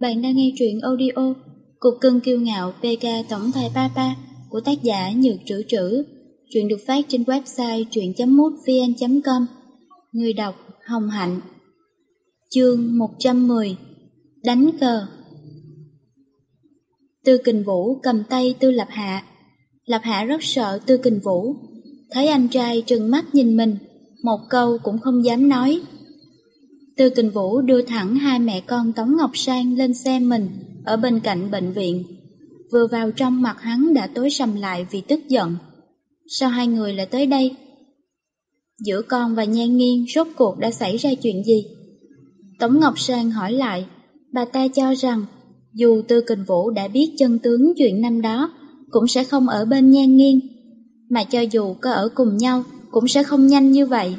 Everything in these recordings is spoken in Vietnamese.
Bạn đang nghe truyện audio Cục cưng kiêu ngạo PK Tổng tài Papa của tác giả Nhược Trữ Trữ. Truyện được phát trên website truyện.mútvn.com Người đọc Hồng Hạnh Chương 110 Đánh cờ Tư Kình Vũ cầm tay Tư Lập Hạ. Lập Hạ rất sợ Tư Kình Vũ. Thấy anh trai trừng mắt nhìn mình, một câu cũng không dám nói. Tư Kình Vũ đưa thẳng hai mẹ con Tống Ngọc Sang lên xe mình ở bên cạnh bệnh viện. Vừa vào trong mặt hắn đã tối sầm lại vì tức giận. Sao hai người lại tới đây? Giữa con và Nhan Nghiên rốt cuộc đã xảy ra chuyện gì? Tống Ngọc Sang hỏi lại, bà ta cho rằng dù Tư Kình Vũ đã biết chân tướng chuyện năm đó, cũng sẽ không ở bên Nhan Nghiên, mà cho dù có ở cùng nhau cũng sẽ không nhanh như vậy.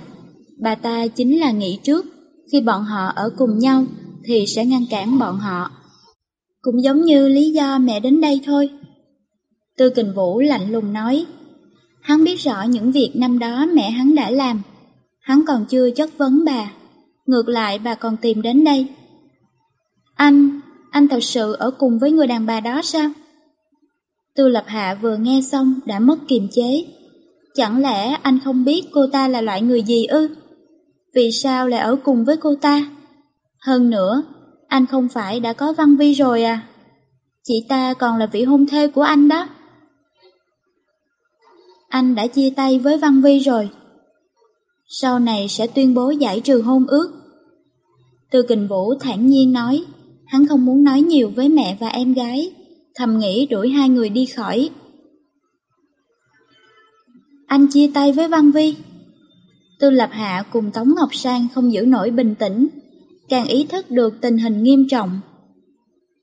Bà ta chính là nghĩ trước khi bọn họ ở cùng nhau thì sẽ ngăn cản bọn họ. Cũng giống như lý do mẹ đến đây thôi. Tư Kình Vũ lạnh lùng nói, hắn biết rõ những việc năm đó mẹ hắn đã làm, hắn còn chưa chất vấn bà, ngược lại bà còn tìm đến đây. Anh, anh thật sự ở cùng với người đàn bà đó sao? Tư Lập Hạ vừa nghe xong đã mất kiềm chế. Chẳng lẽ anh không biết cô ta là loại người gì ư? Vì sao lại ở cùng với cô ta? Hơn nữa, anh không phải đã có Văn Vi rồi à? Chị ta còn là vị hôn thê của anh đó. Anh đã chia tay với Văn Vi rồi. Sau này sẽ tuyên bố giải trừ hôn ước. Từ Kình Vũ thản nhiên nói, hắn không muốn nói nhiều với mẹ và em gái, thầm nghĩ đuổi hai người đi khỏi. Anh chia tay với Văn Vi. Tư Lập Hạ cùng Tống Ngọc Sang không giữ nổi bình tĩnh, càng ý thức được tình hình nghiêm trọng.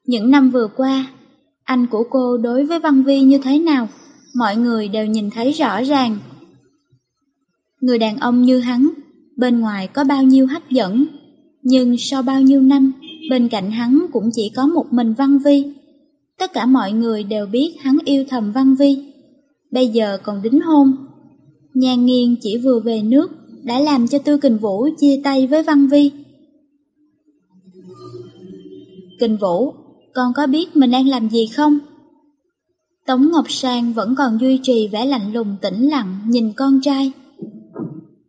Những năm vừa qua, anh của cô đối với Văn Vi như thế nào, mọi người đều nhìn thấy rõ ràng. Người đàn ông như hắn, bên ngoài có bao nhiêu hấp dẫn, nhưng sau bao nhiêu năm, bên cạnh hắn cũng chỉ có một mình Văn Vi. Tất cả mọi người đều biết hắn yêu thầm Văn Vi. Bây giờ còn đính hôn. Nhan nghiêng chỉ vừa về nước, đã làm cho Tư Kình Vũ chia tay với Văn Vi. Kình Vũ, con có biết mình đang làm gì không? Tống Ngọc Sang vẫn còn duy trì vẻ lạnh lùng tĩnh lặng nhìn con trai.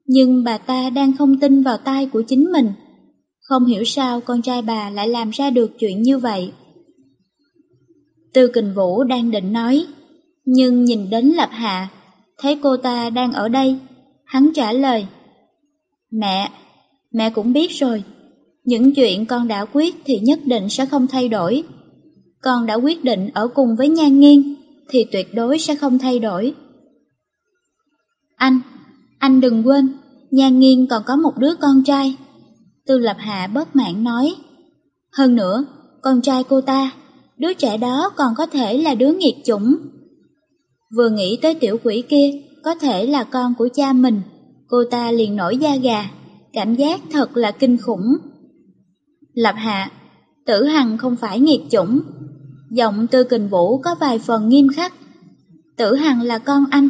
Nhưng bà ta đang không tin vào tai của chính mình. Không hiểu sao con trai bà lại làm ra được chuyện như vậy. Tư Kình Vũ đang định nói, nhưng nhìn đến Lập Hạ, thấy cô ta đang ở đây, hắn trả lời. Mẹ, mẹ cũng biết rồi, những chuyện con đã quyết thì nhất định sẽ không thay đổi. Con đã quyết định ở cùng với Nhan Nghiên thì tuyệt đối sẽ không thay đổi. Anh, anh đừng quên, Nhan Nghiên còn có một đứa con trai. Tư Lập Hạ bất mãn nói. Hơn nữa, con trai cô ta, đứa trẻ đó còn có thể là đứa nghiệt chủng. Vừa nghĩ tới tiểu quỷ kia, có thể là con của cha mình cô ta liền nổi da gà, cảm giác thật là kinh khủng. Lập hạ, tử hằng không phải nghiệt chủng. Giọng tư kình vũ có vài phần nghiêm khắc. Tử hằng là con anh.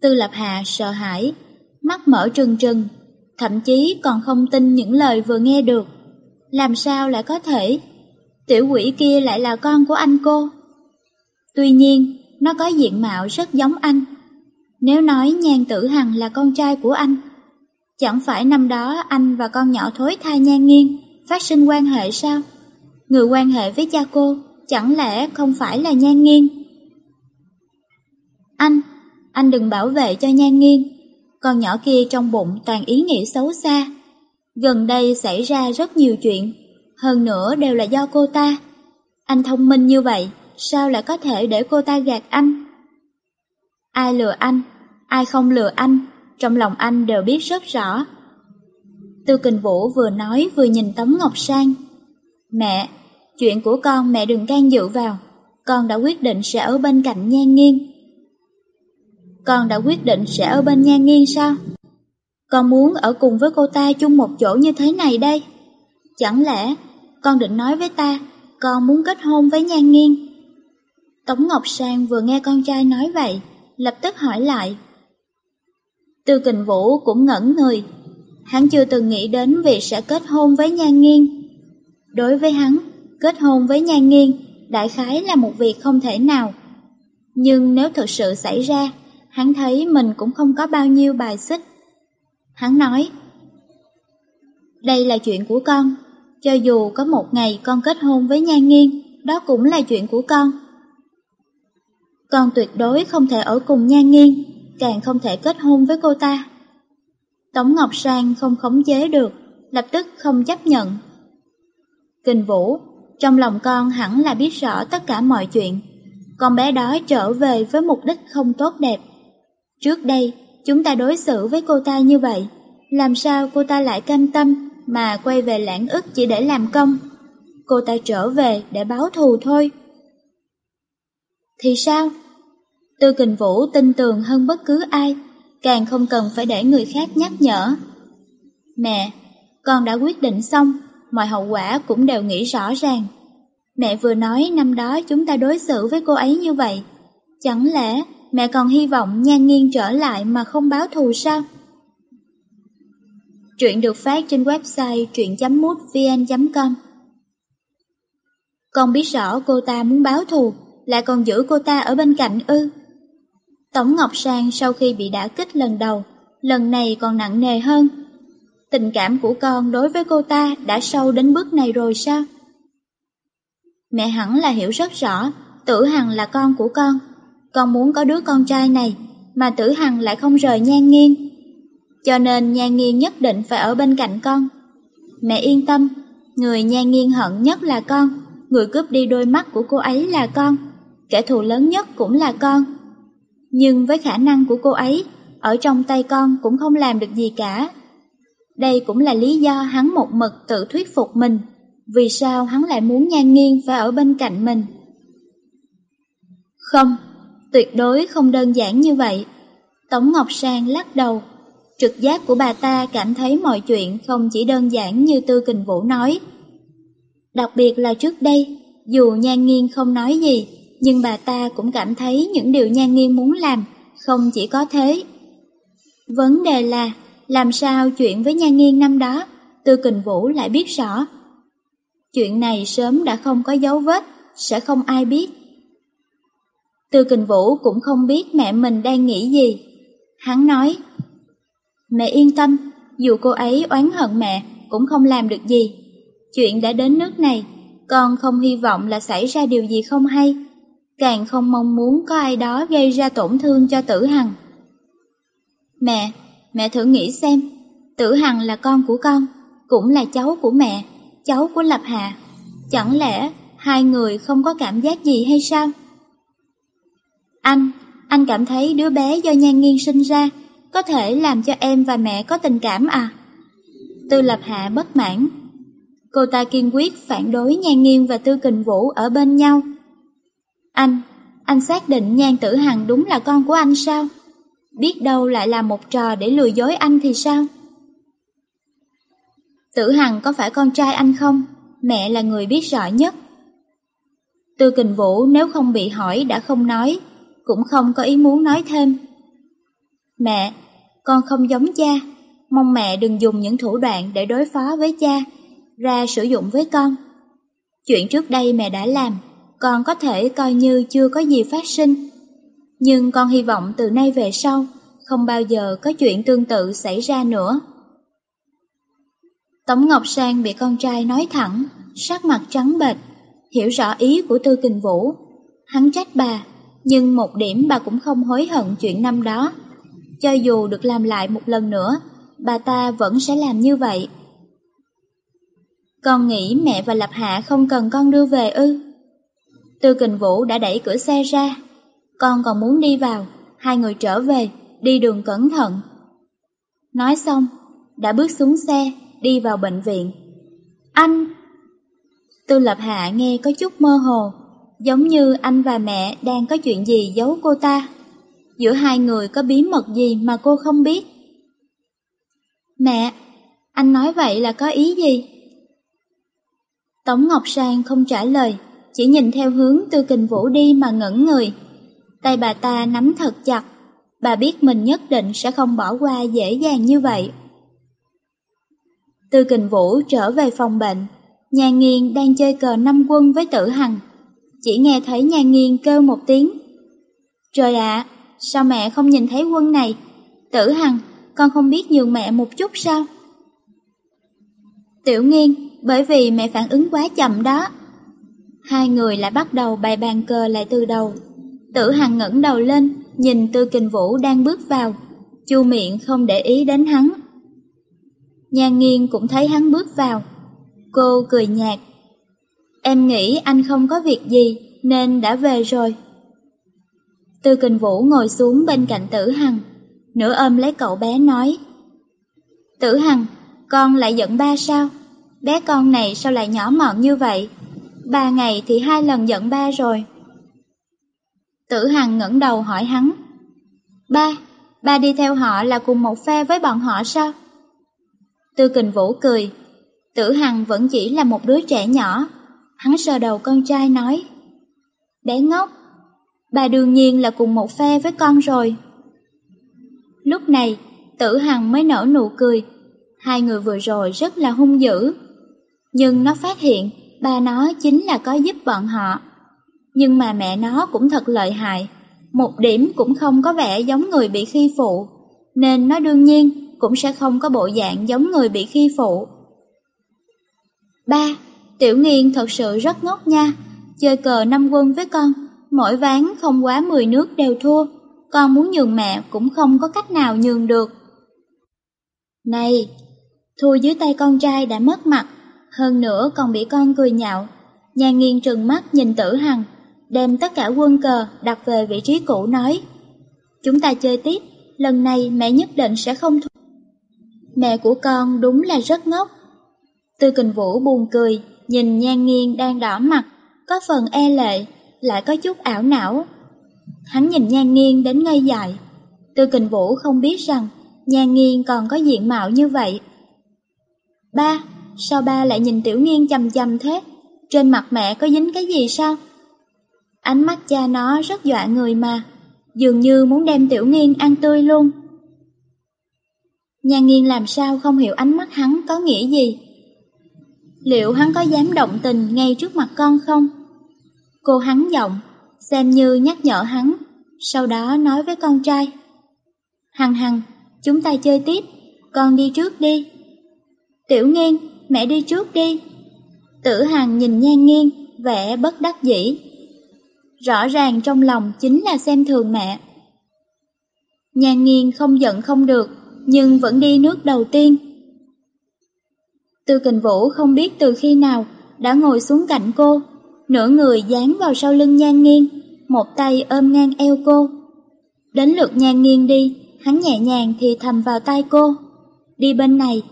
Tư lập hạ sợ hãi, mắt mở trừng trừng, thậm chí còn không tin những lời vừa nghe được. Làm sao lại có thể? Tiểu quỷ kia lại là con của anh cô. Tuy nhiên, nó có diện mạo rất giống anh. Nếu nói Nhan Tử Hằng là con trai của anh, chẳng phải năm đó anh và con nhỏ thối thai Nhan Nghiên phát sinh quan hệ sao? Người quan hệ với cha cô chẳng lẽ không phải là Nhan Nghiên? Anh, anh đừng bảo vệ cho Nhan Nghiên, con nhỏ kia trong bụng toàn ý nghĩ xấu xa. Gần đây xảy ra rất nhiều chuyện, hơn nữa đều là do cô ta. Anh thông minh như vậy, sao lại có thể để cô ta gạt anh? Ai lừa anh, ai không lừa anh, trong lòng anh đều biết rất rõ. Tư Kình Vũ vừa nói vừa nhìn Tống Ngọc Sang. Mẹ, chuyện của con mẹ đừng can dự vào, con đã quyết định sẽ ở bên cạnh Nhan Nghiên. Con đã quyết định sẽ ở bên Nhan Nghiên sao? Con muốn ở cùng với cô ta chung một chỗ như thế này đây. Chẳng lẽ con định nói với ta con muốn kết hôn với Nhan Nghiên? Tống Ngọc Sang vừa nghe con trai nói vậy, lập tức hỏi lại. Tư kình vũ cũng ngẩn người, hắn chưa từng nghĩ đến việc sẽ kết hôn với Nhan Nghiên. Đối với hắn, kết hôn với Nhan Nghiên đại khái là một việc không thể nào. Nhưng nếu thực sự xảy ra, hắn thấy mình cũng không có bao nhiêu bài xích. Hắn nói, đây là chuyện của con, cho dù có một ngày con kết hôn với Nhan Nghiên, đó cũng là chuyện của con. Con tuyệt đối không thể ở cùng Nhan Nghiên, càng không thể kết hôn với cô ta. Tống Ngọc Sang không khống chế được, lập tức không chấp nhận. Kình Vũ, trong lòng con hẳn là biết rõ tất cả mọi chuyện. Con bé đó trở về với mục đích không tốt đẹp. Trước đây, chúng ta đối xử với cô ta như vậy, làm sao cô ta lại cam tâm mà quay về lãng ức chỉ để làm công? Cô ta trở về để báo thù thôi. Thì sao? Tư Kình Vũ tin tưởng hơn bất cứ ai, càng không cần phải để người khác nhắc nhở. Mẹ, con đã quyết định xong, mọi hậu quả cũng đều nghĩ rõ ràng. Mẹ vừa nói năm đó chúng ta đối xử với cô ấy như vậy. Chẳng lẽ mẹ còn hy vọng nhan nghiêng trở lại mà không báo thù sao? Truyện được phát trên website truyện.mútvn.com Con biết rõ cô ta muốn báo thù, lại còn giữ cô ta ở bên cạnh ư. Tổng Ngọc Sang sau khi bị đả kích lần đầu, lần này còn nặng nề hơn. Tình cảm của con đối với cô ta đã sâu đến bước này rồi sao? Mẹ hẳn là hiểu rất rõ, Tử Hằng là con của con. Con muốn có đứa con trai này, mà Tử Hằng lại không rời Nhan Nghiên. Cho nên Nhan Nghiên nhất định phải ở bên cạnh con. Mẹ yên tâm, người Nhan Nghiên hận nhất là con, người cướp đi đôi mắt của cô ấy là con, kẻ thù lớn nhất cũng là con. Nhưng với khả năng của cô ấy, ở trong tay con cũng không làm được gì cả. Đây cũng là lý do hắn một mực tự thuyết phục mình vì sao hắn lại muốn nhan nghiêng phải ở bên cạnh mình. Không, tuyệt đối không đơn giản như vậy. Tống Ngọc Sang lắc đầu. Trực giác của bà ta cảm thấy mọi chuyện không chỉ đơn giản như Tư Kình Vũ nói. Đặc biệt là trước đây, dù Nhan nghiêng không nói gì, nhưng bà ta cũng cảm thấy những điều Nhan Nghiên muốn làm không chỉ có thế. Vấn đề là, làm sao chuyện với Nhan Nghiên năm đó, Tư Kình Vũ lại biết rõ Chuyện này sớm đã không có dấu vết, sẽ không ai biết. tư kình vũ cũng không biết mẹ mình đang nghĩ gì. Hắn nói, Mẹ yên tâm, dù cô ấy oán hận mẹ cũng không làm được gì. Chuyện đã đến nước này, con không hy vọng là xảy ra điều gì không hay, càng không mong muốn có ai đó gây ra tổn thương cho tử hằng. Mẹ, mẹ thử nghĩ xem, tử hằng là con của con, cũng là cháu của mẹ cháu của Lập Hà. Chẳng lẽ hai người không có cảm giác gì hay sao? Anh, anh cảm thấy đứa bé do nhan nghiên sinh ra có thể làm cho em và mẹ có tình cảm à? Tư Lập Hạ bất mãn. Cô ta kiên quyết phản đối Nhan Nghiên và Tư Kình Vũ ở bên nhau. Anh, anh xác định Nhan Tử Hằng đúng là con của anh sao? Biết đâu lại là một trò để lừa dối anh thì sao? Tử Hằng có phải con trai anh không? Mẹ là người biết rõ nhất. Tư kình vũ nếu không bị hỏi đã không nói, cũng không có ý muốn nói thêm. Mẹ, con không giống cha, mong mẹ đừng dùng những thủ đoạn để đối phó với cha, ra sử dụng với con. Chuyện trước đây mẹ đã làm, con có thể coi như chưa có gì phát sinh. Nhưng con hy vọng từ nay về sau, không bao giờ có chuyện tương tự xảy ra nữa. Tống Ngọc Sang bị con trai nói thẳng, sắc mặt trắng bệch, hiểu rõ ý của Tư Kình Vũ. Hắn trách bà, nhưng một điểm bà cũng không hối hận chuyện năm đó. Cho dù được làm lại một lần nữa, bà ta vẫn sẽ làm như vậy. Con nghĩ mẹ và Lập Hạ không cần con đưa về ư. Tư Kình Vũ đã đẩy cửa xe ra. Con còn muốn đi vào, hai người trở về, đi đường cẩn thận. Nói xong, đã bước xuống xe, đi vào bệnh viện. Anh! Tư Lập Hạ nghe có chút mơ hồ, giống như anh và mẹ đang có chuyện gì giấu cô ta. Giữa hai người có bí mật gì mà cô không biết? Mẹ, anh nói vậy là có ý gì? Tống Ngọc Sang không trả lời, chỉ nhìn theo hướng Tư Kình Vũ đi mà ngẩn người. Tay bà ta nắm thật chặt, bà biết mình nhất định sẽ không bỏ qua dễ dàng như vậy. Tư kình vũ trở về phòng bệnh, Nhà nghiên đang chơi cờ năm quân với tử hằng. Chỉ nghe thấy nhà nghiên kêu một tiếng. Trời ạ, sao mẹ không nhìn thấy quân này? Tử hằng, con không biết nhường mẹ một chút sao? Tiểu nghiên, bởi vì mẹ phản ứng quá chậm đó. Hai người lại bắt đầu bày bàn cờ lại từ đầu. Tử Hằng ngẩng đầu lên, nhìn Tư Kình Vũ đang bước vào, chu miệng không để ý đến hắn. Nhan nghiên cũng thấy hắn bước vào. Cô cười nhạt. Em nghĩ anh không có việc gì nên đã về rồi. Tư Kình Vũ ngồi xuống bên cạnh Tử Hằng, nửa ôm lấy cậu bé nói. Tử Hằng, con lại giận ba sao? Bé con này sao lại nhỏ mọn như vậy? Ba ngày thì hai lần giận ba rồi. Tử Hằng ngẩng đầu hỏi hắn. Ba, ba đi theo họ là cùng một phe với bọn họ sao? Tư Kình Vũ cười. Tử Hằng vẫn chỉ là một đứa trẻ nhỏ. Hắn sờ đầu con trai nói. Bé ngốc, bà đương nhiên là cùng một phe với con rồi. Lúc này, Tử Hằng mới nở nụ cười. Hai người vừa rồi rất là hung dữ. Nhưng nó phát hiện ba nó chính là có giúp bọn họ. Nhưng mà mẹ nó cũng thật lợi hại, một điểm cũng không có vẻ giống người bị khi phụ, nên nó đương nhiên cũng sẽ không có bộ dạng giống người bị khi phụ. Ba, Tiểu Nghiên thật sự rất ngốc nha, chơi cờ năm quân với con, mỗi ván không quá 10 nước đều thua, con muốn nhường mẹ cũng không có cách nào nhường được. Này, thua dưới tay con trai đã mất mặt, hơn nữa còn bị con cười nhạo. Nhà nghiêng trừng mắt nhìn tử hằng, đem tất cả quân cờ đặt về vị trí cũ nói. Chúng ta chơi tiếp, lần này mẹ nhất định sẽ không thua. Mẹ của con đúng là rất ngốc. Tư kình vũ buồn cười, nhìn nhan nghiêng đang đỏ mặt, có phần e lệ, lại có chút ảo não. Hắn nhìn nhan nghiêng đến ngây dại. Tư kình vũ không biết rằng nhan nghiêng còn có diện mạo như vậy. Ba, sao ba lại nhìn tiểu nghiên chầm chầm thế? Trên mặt mẹ có dính cái gì sao? Ánh mắt cha nó rất dọa người mà, dường như muốn đem tiểu nghiên ăn tươi luôn. Nhà nghiên làm sao không hiểu ánh mắt hắn có nghĩa gì? Liệu hắn có dám động tình ngay trước mặt con không? Cô hắn giọng, xem như nhắc nhở hắn, sau đó nói với con trai. Hằng hằng, chúng ta chơi tiếp, con đi trước đi. Tiểu nghiên, mẹ đi trước đi. Tử Hằng nhìn nhan nghiêng, vẻ bất đắc dĩ. Rõ ràng trong lòng chính là xem thường mẹ. Nhan nghiêng không giận không được, nhưng vẫn đi nước đầu tiên. Tư kình vũ không biết từ khi nào đã ngồi xuống cạnh cô, nửa người dán vào sau lưng nhan nghiêng, một tay ôm ngang eo cô. Đến lượt nhan nghiêng đi, hắn nhẹ nhàng thì thầm vào tay cô. Đi bên này,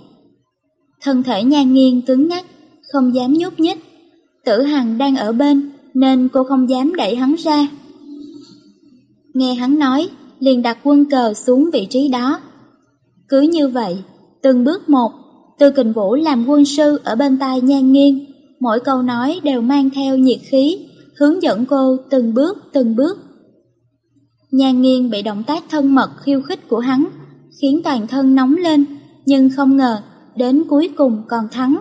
Thân thể nhan nghiêng cứng ngắc, không dám nhúc nhích. Tử Hằng đang ở bên, nên cô không dám đẩy hắn ra. Nghe hắn nói, liền đặt quân cờ xuống vị trí đó. Cứ như vậy, từng bước một, Tư Kình Vũ làm quân sư ở bên tai nhan nghiêng, mỗi câu nói đều mang theo nhiệt khí, hướng dẫn cô từng bước từng bước. Nhan nghiêng bị động tác thân mật khiêu khích của hắn, khiến toàn thân nóng lên, nhưng không ngờ đến cuối cùng còn thắng.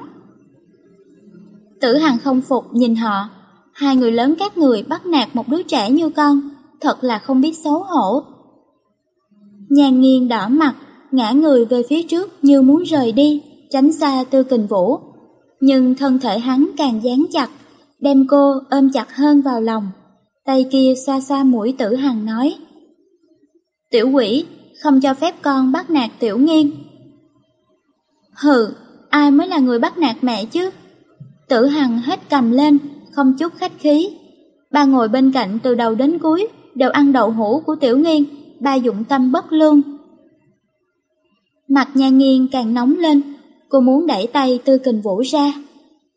Tử Hằng không phục nhìn họ, hai người lớn các người bắt nạt một đứa trẻ như con, thật là không biết xấu hổ. Nhàn nghiêng đỏ mặt, ngã người về phía trước như muốn rời đi, tránh xa tư kình vũ. Nhưng thân thể hắn càng dán chặt, đem cô ôm chặt hơn vào lòng. Tay kia xoa xoa mũi tử hằng nói. Tiểu quỷ, không cho phép con bắt nạt tiểu nghiên. Hừ, ai mới là người bắt nạt mẹ chứ? Tử Hằng hết cầm lên, không chút khách khí. Ba ngồi bên cạnh từ đầu đến cuối, đều ăn đậu hũ của Tiểu Nghiên, ba dụng tâm bất lương. Mặt nhà nghiên càng nóng lên, cô muốn đẩy tay Tư Kình Vũ ra.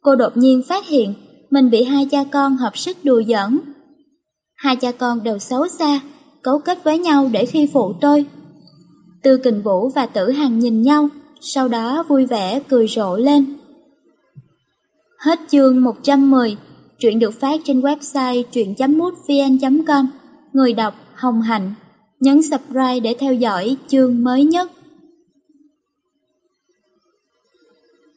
Cô đột nhiên phát hiện mình bị hai cha con hợp sức đùa giỡn. Hai cha con đều xấu xa, cấu kết với nhau để khi phụ tôi. Tư Kình Vũ và Tử Hằng nhìn nhau, sau đó vui vẻ cười rộ lên. Hết chương 110, truyện được phát trên website truyện.mútvn.com, người đọc Hồng Hạnh. Nhấn subscribe để theo dõi chương mới nhất.